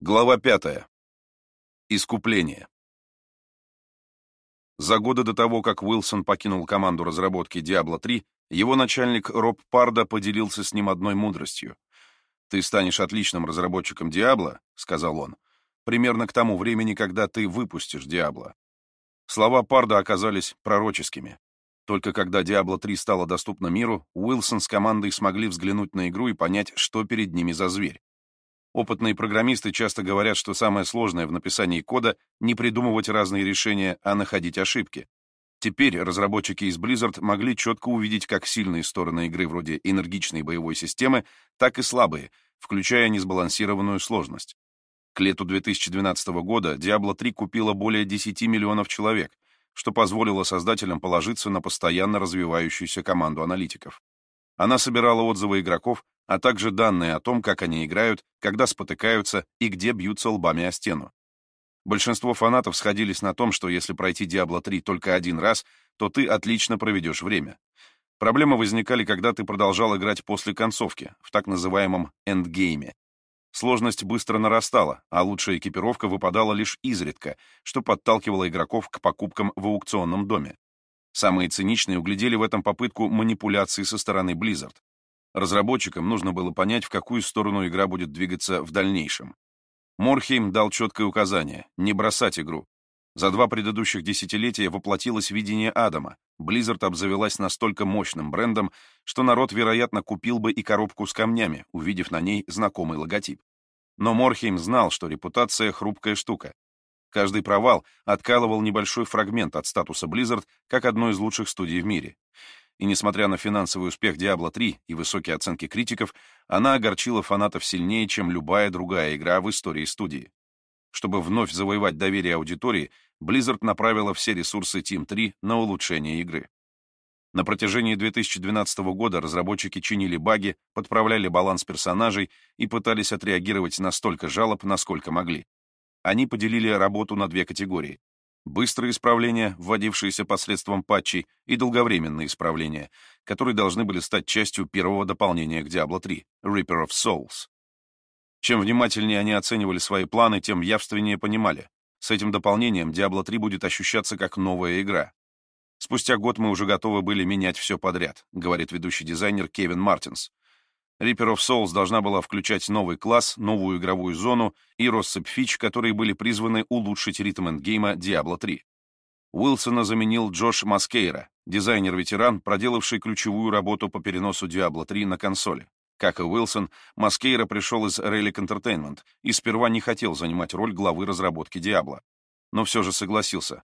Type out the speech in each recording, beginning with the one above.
Глава пятая. Искупление. За годы до того, как Уилсон покинул команду разработки Diablo 3, его начальник Роб Парда поделился с ним одной мудростью. «Ты станешь отличным разработчиком Diablo», — сказал он, «примерно к тому времени, когда ты выпустишь Diablo». Слова Парда оказались пророческими. Только когда Diablo 3 стала доступна миру, Уилсон с командой смогли взглянуть на игру и понять, что перед ними за зверь. Опытные программисты часто говорят, что самое сложное в написании кода — не придумывать разные решения, а находить ошибки. Теперь разработчики из Blizzard могли четко увидеть как сильные стороны игры вроде энергичной боевой системы, так и слабые, включая несбалансированную сложность. К лету 2012 года Diablo 3 купила более 10 миллионов человек, что позволило создателям положиться на постоянно развивающуюся команду аналитиков. Она собирала отзывы игроков, а также данные о том, как они играют, когда спотыкаются и где бьются лбами о стену. Большинство фанатов сходились на том, что если пройти Diablo 3 только один раз, то ты отлично проведешь время. Проблемы возникали, когда ты продолжал играть после концовки, в так называемом эндгейме. Сложность быстро нарастала, а лучшая экипировка выпадала лишь изредка, что подталкивало игроков к покупкам в аукционном доме. Самые циничные углядели в этом попытку манипуляции со стороны Blizzard. Разработчикам нужно было понять, в какую сторону игра будет двигаться в дальнейшем. Морхейм дал четкое указание — не бросать игру. За два предыдущих десятилетия воплотилось видение Адама. Blizzard обзавелась настолько мощным брендом, что народ, вероятно, купил бы и коробку с камнями, увидев на ней знакомый логотип. Но Морхейм знал, что репутация — хрупкая штука. Каждый провал откалывал небольшой фрагмент от статуса Blizzard как одной из лучших студий в мире и несмотря на финансовый успех Diablo 3 и высокие оценки критиков, она огорчила фанатов сильнее, чем любая другая игра в истории студии. Чтобы вновь завоевать доверие аудитории, Blizzard направила все ресурсы Team 3 на улучшение игры. На протяжении 2012 года разработчики чинили баги, подправляли баланс персонажей и пытались отреагировать на столько жалоб, насколько могли. Они поделили работу на две категории быстрые исправления, вводившиеся посредством патчей, и долговременные исправления, которые должны были стать частью первого дополнения к Diablo 3 — Reaper of Souls. Чем внимательнее они оценивали свои планы, тем явственнее понимали. С этим дополнением Diablo 3 будет ощущаться как новая игра. Спустя год мы уже готовы были менять все подряд, говорит ведущий дизайнер Кевин Мартинс. Reaper of Souls должна была включать новый класс, новую игровую зону и россыпь фич, которые были призваны улучшить ритм эндгейма Diablo 3. Уилсона заменил Джош Маскейра, дизайнер-ветеран, проделавший ключевую работу по переносу Diablo 3 на консоли. Как и Уилсон, Маскейра пришел из Relic Entertainment и сперва не хотел занимать роль главы разработки Diablo, но все же согласился.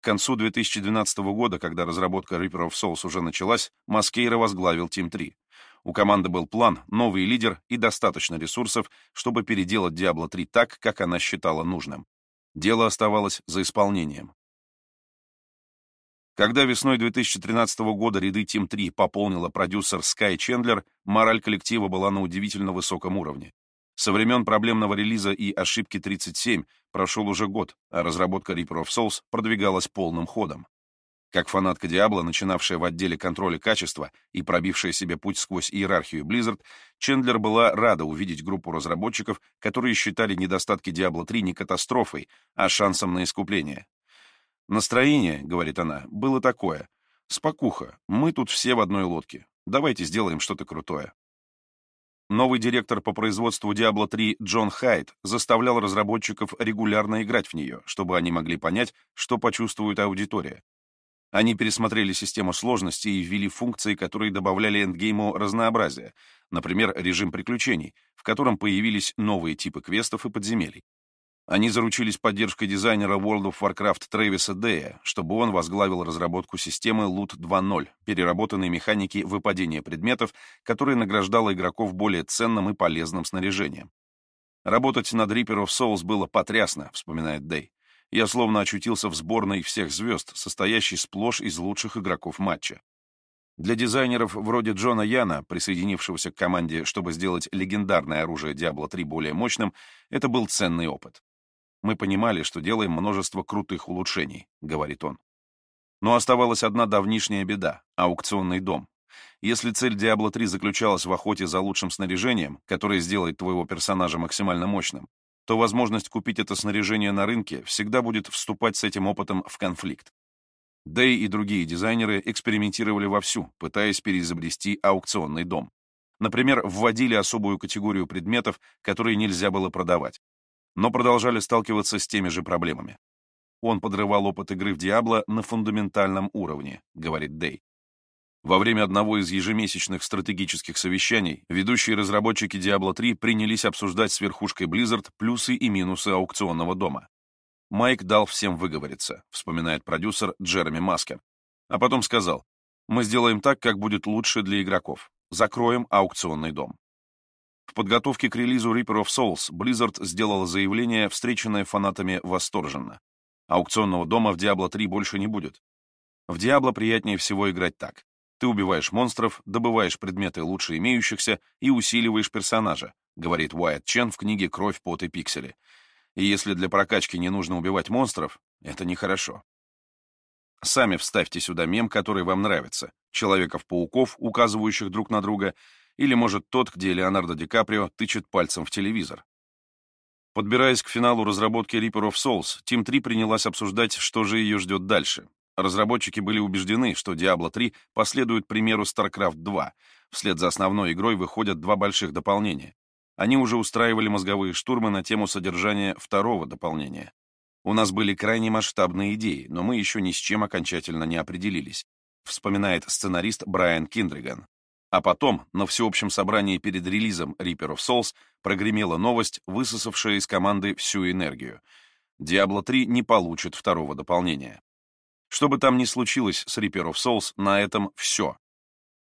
К концу 2012 года, когда разработка Reaper of Souls уже началась, Маскейра возглавил Team 3. У команды был план, новый лидер и достаточно ресурсов, чтобы переделать Diablo 3 так, как она считала нужным. Дело оставалось за исполнением. Когда весной 2013 года ряды Team 3 пополнила продюсер Скай Чендлер, мораль коллектива была на удивительно высоком уровне. Со времен проблемного релиза и ошибки 37 прошел уже год, а разработка Reaper of Souls продвигалась полным ходом. Как фанатка Диабло, начинавшая в отделе контроля качества и пробившая себе путь сквозь иерархию Blizzard, Чендлер была рада увидеть группу разработчиков, которые считали недостатки Diablo 3 не катастрофой, а шансом на искупление. «Настроение, — говорит она, — было такое. Спокуха, мы тут все в одной лодке. Давайте сделаем что-то крутое». Новый директор по производству Diablo 3 Джон Хайт заставлял разработчиков регулярно играть в нее, чтобы они могли понять, что почувствует аудитория. Они пересмотрели систему сложности и ввели функции, которые добавляли эндгейму разнообразия, например, режим приключений, в котором появились новые типы квестов и подземелий. Они заручились поддержкой дизайнера World of Warcraft Трэвиса Дэя, чтобы он возглавил разработку системы Loot 2.0, переработанной механики выпадения предметов, которая награждала игроков более ценным и полезным снаряжением. Работать над Reaper of Souls было потрясно, вспоминает Дэй. Я словно очутился в сборной всех звезд, состоящей сплошь из лучших игроков матча. Для дизайнеров вроде Джона Яна, присоединившегося к команде, чтобы сделать легендарное оружие Diablo 3 более мощным, это был ценный опыт. «Мы понимали, что делаем множество крутых улучшений», — говорит он. Но оставалась одна давнишняя беда — аукционный дом. Если цель Diablo 3 заключалась в охоте за лучшим снаряжением, которое сделает твоего персонажа максимально мощным, то возможность купить это снаряжение на рынке всегда будет вступать с этим опытом в конфликт. Дэй и другие дизайнеры экспериментировали вовсю, пытаясь переизобрести аукционный дом. Например, вводили особую категорию предметов, которые нельзя было продавать, но продолжали сталкиваться с теми же проблемами. Он подрывал опыт игры в Диабло на фундаментальном уровне, говорит Дэй. Во время одного из ежемесячных стратегических совещаний ведущие разработчики Diablo 3 принялись обсуждать с верхушкой Blizzard плюсы и минусы аукционного дома. Майк дал всем выговориться, вспоминает продюсер Джереми Маскер. А потом сказал, мы сделаем так, как будет лучше для игроков. Закроем аукционный дом. В подготовке к релизу Reaper of Souls Blizzard сделала заявление, встреченное фанатами восторженно. Аукционного дома в Diablo 3 больше не будет. В Diablo приятнее всего играть так. Ты убиваешь монстров, добываешь предметы лучше имеющихся и усиливаешь персонажа, говорит Уайт Чен в книге «Кровь, пот и пиксели». И если для прокачки не нужно убивать монстров, это нехорошо. Сами вставьте сюда мем, который вам нравится. Человеков-пауков, указывающих друг на друга, или, может, тот, где Леонардо Ди Каприо тычет пальцем в телевизор. Подбираясь к финалу разработки Reaper of Souls, Team 3 принялась обсуждать, что же ее ждет дальше. Разработчики были убеждены, что Diablo 3 последует примеру StarCraft 2. Вслед за основной игрой выходят два больших дополнения. Они уже устраивали мозговые штурмы на тему содержания второго дополнения. У нас были крайне масштабные идеи, но мы еще ни с чем окончательно не определились, вспоминает сценарист Брайан Киндриган. А потом, на всеобщем собрании перед релизом Reaper of Souls, прогремела новость, высосавшая из команды всю энергию. Diablo 3 не получит второго дополнения. Что бы там ни случилось с Reaper of Souls, на этом все.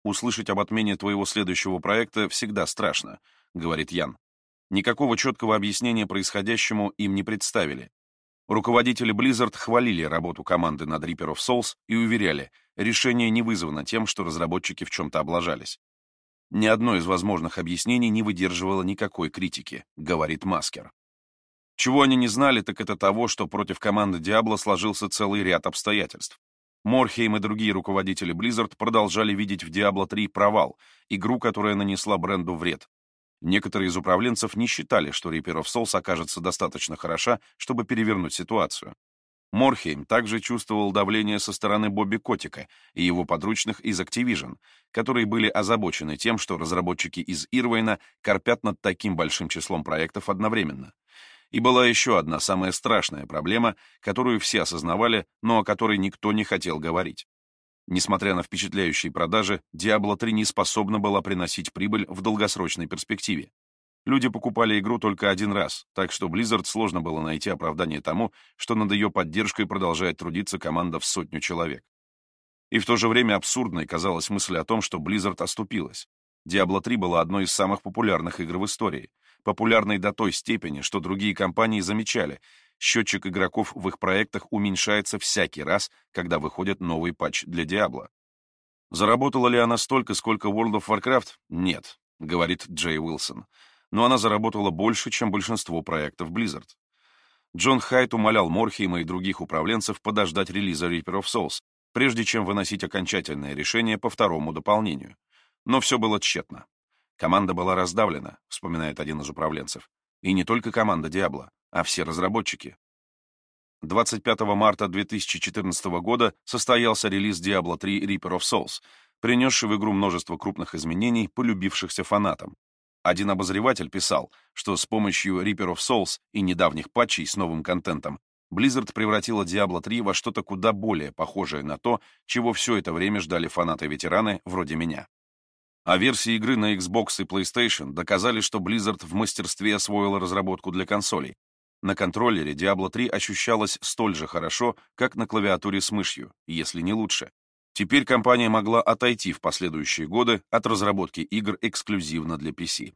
Услышать об отмене твоего следующего проекта всегда страшно, говорит Ян. Никакого четкого объяснения происходящему им не представили. Руководители Blizzard хвалили работу команды над Reaper of Souls и уверяли, решение не вызвано тем, что разработчики в чем-то облажались. Ни одно из возможных объяснений не выдерживало никакой критики, говорит Маскер. Чего они не знали, так это того, что против команды Diablo сложился целый ряд обстоятельств. Морхейм и другие руководители Blizzard продолжали видеть в Diablo 3 провал, игру, которая нанесла бренду вред. Некоторые из управленцев не считали, что Reaper of Souls окажется достаточно хороша, чтобы перевернуть ситуацию. Морхейм также чувствовал давление со стороны Бобби Котика и его подручных из Activision, которые были озабочены тем, что разработчики из Ирвейна корпят над таким большим числом проектов одновременно. И была еще одна самая страшная проблема, которую все осознавали, но о которой никто не хотел говорить. Несмотря на впечатляющие продажи, Diablo 3 не способна была приносить прибыль в долгосрочной перспективе. Люди покупали игру только один раз, так что Blizzard сложно было найти оправдание тому, что над ее поддержкой продолжает трудиться команда в сотню человек. И в то же время абсурдной казалась мысль о том, что Blizzard оступилась. Diablo 3 была одной из самых популярных игр в истории, популярной до той степени, что другие компании замечали, счетчик игроков в их проектах уменьшается всякий раз, когда выходит новый патч для Diablo. Заработала ли она столько, сколько World of Warcraft? Нет, говорит Джей Уилсон. Но она заработала больше, чем большинство проектов Blizzard. Джон Хайт умолял Морхейма и других управленцев подождать релиза Reaper of Souls, прежде чем выносить окончательное решение по второму дополнению. Но все было тщетно. Команда была раздавлена, вспоминает один из управленцев. И не только команда Диабло, а все разработчики. 25 марта 2014 года состоялся релиз Diablo 3 Reaper of Souls, принесший в игру множество крупных изменений, полюбившихся фанатам. Один обозреватель писал, что с помощью Reaper of Souls и недавних патчей с новым контентом Blizzard превратила Diablo 3 во что-то куда более похожее на то, чего все это время ждали фанаты-ветераны вроде меня. А версии игры на Xbox и PlayStation доказали, что Blizzard в мастерстве освоила разработку для консолей. На контроллере Diablo 3 ощущалась столь же хорошо, как на клавиатуре с мышью, если не лучше. Теперь компания могла отойти в последующие годы от разработки игр эксклюзивно для PC.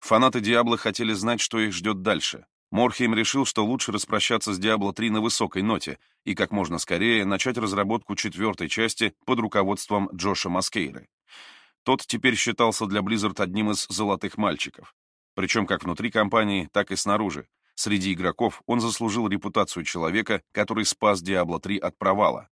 Фанаты Diablo хотели знать, что их ждет дальше. Морхейм решил, что лучше распрощаться с Diablo 3 на высокой ноте и как можно скорее начать разработку четвертой части под руководством Джоша Маскейры. Тот теперь считался для Blizzard одним из золотых мальчиков. Причем как внутри компании, так и снаружи. Среди игроков он заслужил репутацию человека, который спас Diablo 3 от провала.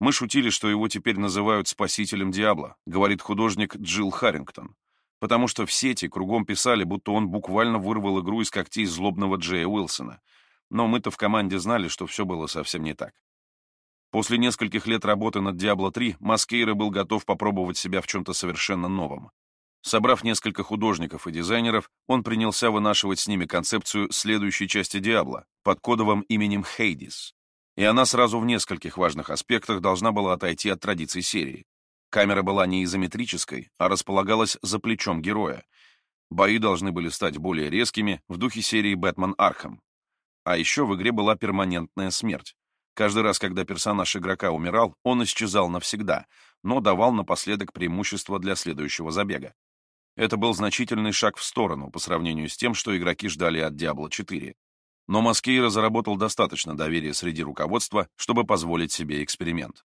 Мы шутили, что его теперь называют спасителем Диабло, говорит художник Джилл Харрингтон. потому что в сети кругом писали, будто он буквально вырвал игру из когтей злобного Джея Уилсона. Но мы-то в команде знали, что все было совсем не так. После нескольких лет работы над Diablo 3 Маскейра был готов попробовать себя в чем-то совершенно новом. Собрав несколько художников и дизайнеров, он принялся вынашивать с ними концепцию следующей части Diablo под кодовым именем Hades. И она сразу в нескольких важных аспектах должна была отойти от традиций серии. Камера была не изометрической, а располагалась за плечом героя. Бои должны были стать более резкими в духе серии «Batman Arkham». А еще в игре была перманентная смерть. Каждый раз, когда персонаж игрока умирал, он исчезал навсегда, но давал напоследок преимущество для следующего забега. Это был значительный шаг в сторону по сравнению с тем, что игроки ждали от Diablo 4. Но Москейра заработал достаточно доверия среди руководства, чтобы позволить себе эксперимент.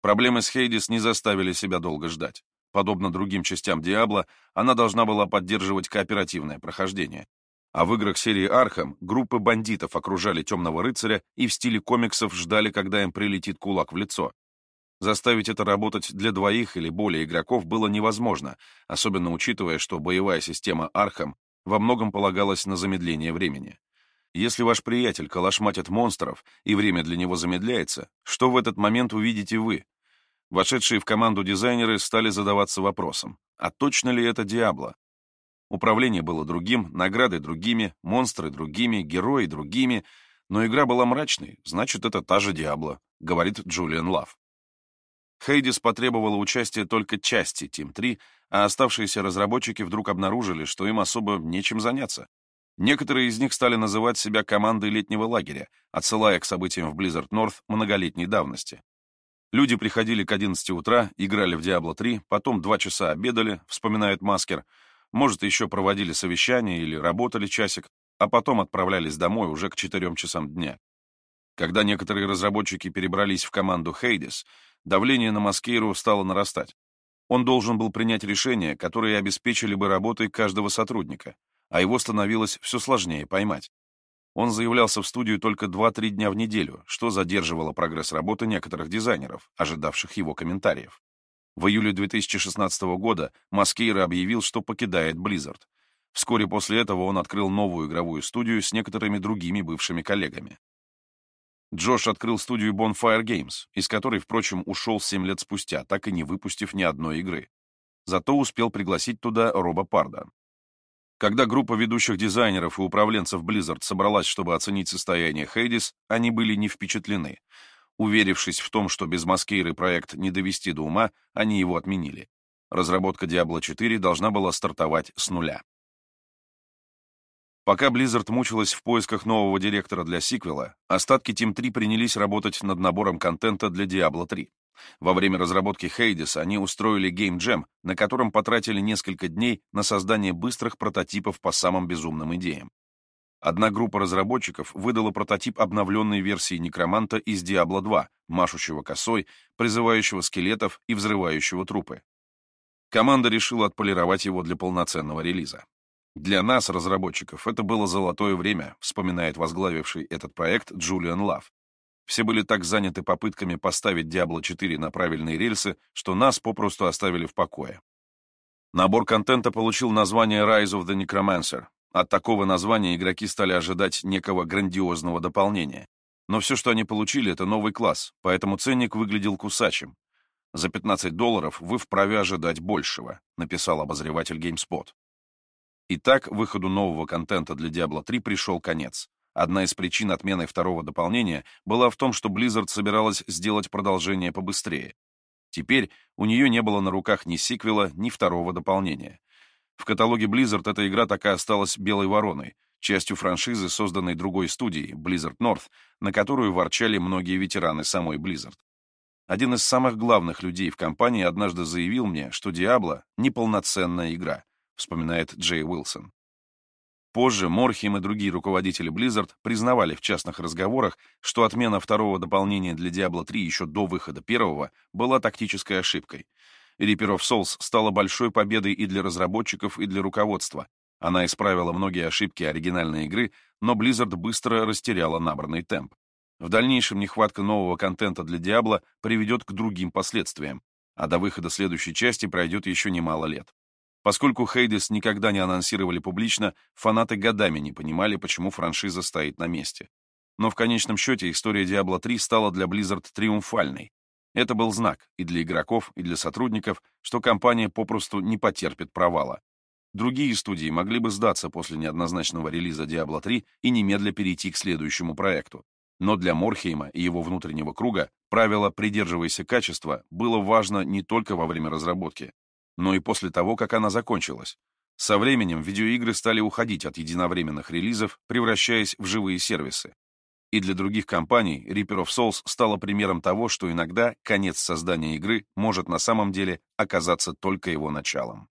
Проблемы с Hades не заставили себя долго ждать. Подобно другим частям Diablo, она должна была поддерживать кооперативное прохождение. А в играх серии Arkham группы бандитов окружали Темного Рыцаря и в стиле комиксов ждали, когда им прилетит кулак в лицо. Заставить это работать для двоих или более игроков было невозможно, особенно учитывая, что боевая система Arkham во многом полагалась на замедление времени. Если ваш приятель колошматит монстров, и время для него замедляется, что в этот момент увидите вы? Вошедшие в команду дизайнеры стали задаваться вопросом, а точно ли это Диабло? Управление было другим, награды другими, монстры другими, герои другими, но игра была мрачной, значит, это та же Диабло, говорит Джулиан Лав. Хейдис потребовала участия только части Team 3, а оставшиеся разработчики вдруг обнаружили, что им особо нечем заняться. Некоторые из них стали называть себя командой летнего лагеря, отсылая к событиям в Blizzard North многолетней давности. Люди приходили к 11 утра, играли в Diablo 3, потом два часа обедали, вспоминает Маскер, может, еще проводили совещание или работали часик, а потом отправлялись домой уже к 4 часам дня. Когда некоторые разработчики перебрались в команду Hades, давление на Маскейру стало нарастать. Он должен был принять решения, которые обеспечили бы работой каждого сотрудника, а его становилось все сложнее поймать. Он заявлялся в студию только 2-3 дня в неделю, что задерживало прогресс работы некоторых дизайнеров, ожидавших его комментариев. В июле 2016 года Маскейра объявил, что покидает Blizzard. Вскоре после этого он открыл новую игровую студию с некоторыми другими бывшими коллегами. Джош открыл студию Bonfire Games, из которой, впрочем, ушел 7 лет спустя, так и не выпустив ни одной игры. Зато успел пригласить туда Роба Парда. Когда группа ведущих дизайнеров и управленцев Blizzard собралась, чтобы оценить состояние Хейдис, они были не впечатлены. Уверившись в том, что без Маскейры проект не довести до ума, они его отменили. Разработка Diablo 4 должна была стартовать с нуля. Пока Blizzard мучилась в поисках нового директора для сиквела, остатки Team 3 принялись работать над набором контента для Diablo 3. Во время разработки Hades они устроили Jam, на котором потратили несколько дней на создание быстрых прототипов по самым безумным идеям. Одна группа разработчиков выдала прототип обновленной версии Некроманта из Diablo 2, машущего косой, призывающего скелетов и взрывающего трупы. Команда решила отполировать его для полноценного релиза. Для нас, разработчиков, это было золотое время, вспоминает возглавивший этот проект Джулиан Лав. Все были так заняты попытками поставить Diablo 4 на правильные рельсы, что нас попросту оставили в покое. Набор контента получил название Rise of the Necromancer. От такого названия игроки стали ожидать некого грандиозного дополнения. Но все, что они получили, это новый класс, поэтому ценник выглядел кусачим. За 15 долларов вы вправе ожидать большего, написал обозреватель GameSpot. Итак, выходу нового контента для Diablo 3 пришел конец. Одна из причин отмены второго дополнения была в том, что Blizzard собиралась сделать продолжение побыстрее. Теперь у нее не было на руках ни сиквела, ни второго дополнения. В каталоге Blizzard эта игра так и осталась белой вороной, частью франшизы, созданной другой студией, Blizzard North, на которую ворчали многие ветераны самой Blizzard. Один из самых главных людей в компании однажды заявил мне, что Diablo — неполноценная игра, вспоминает Джей Уилсон. Позже Морхим и другие руководители Blizzard признавали в частных разговорах, что отмена второго дополнения для Diablo 3 еще до выхода первого была тактической ошибкой. Reaper of Souls стала большой победой и для разработчиков, и для руководства. Она исправила многие ошибки оригинальной игры, но Blizzard быстро растеряла набранный темп. В дальнейшем нехватка нового контента для Diablo приведет к другим последствиям, а до выхода следующей части пройдет еще немало лет. Поскольку Хейдес никогда не анонсировали публично, фанаты годами не понимали, почему франшиза стоит на месте. Но в конечном счете история Diablo 3 стала для Blizzard триумфальной. Это был знак и для игроков, и для сотрудников, что компания попросту не потерпит провала. Другие студии могли бы сдаться после неоднозначного релиза Diablo 3 и немедля перейти к следующему проекту. Но для Морхейма и его внутреннего круга правило «придерживайся качества» было важно не только во время разработки, но и после того, как она закончилась. Со временем видеоигры стали уходить от единовременных релизов, превращаясь в живые сервисы. И для других компаний Reaper of Souls стала примером того, что иногда конец создания игры может на самом деле оказаться только его началом.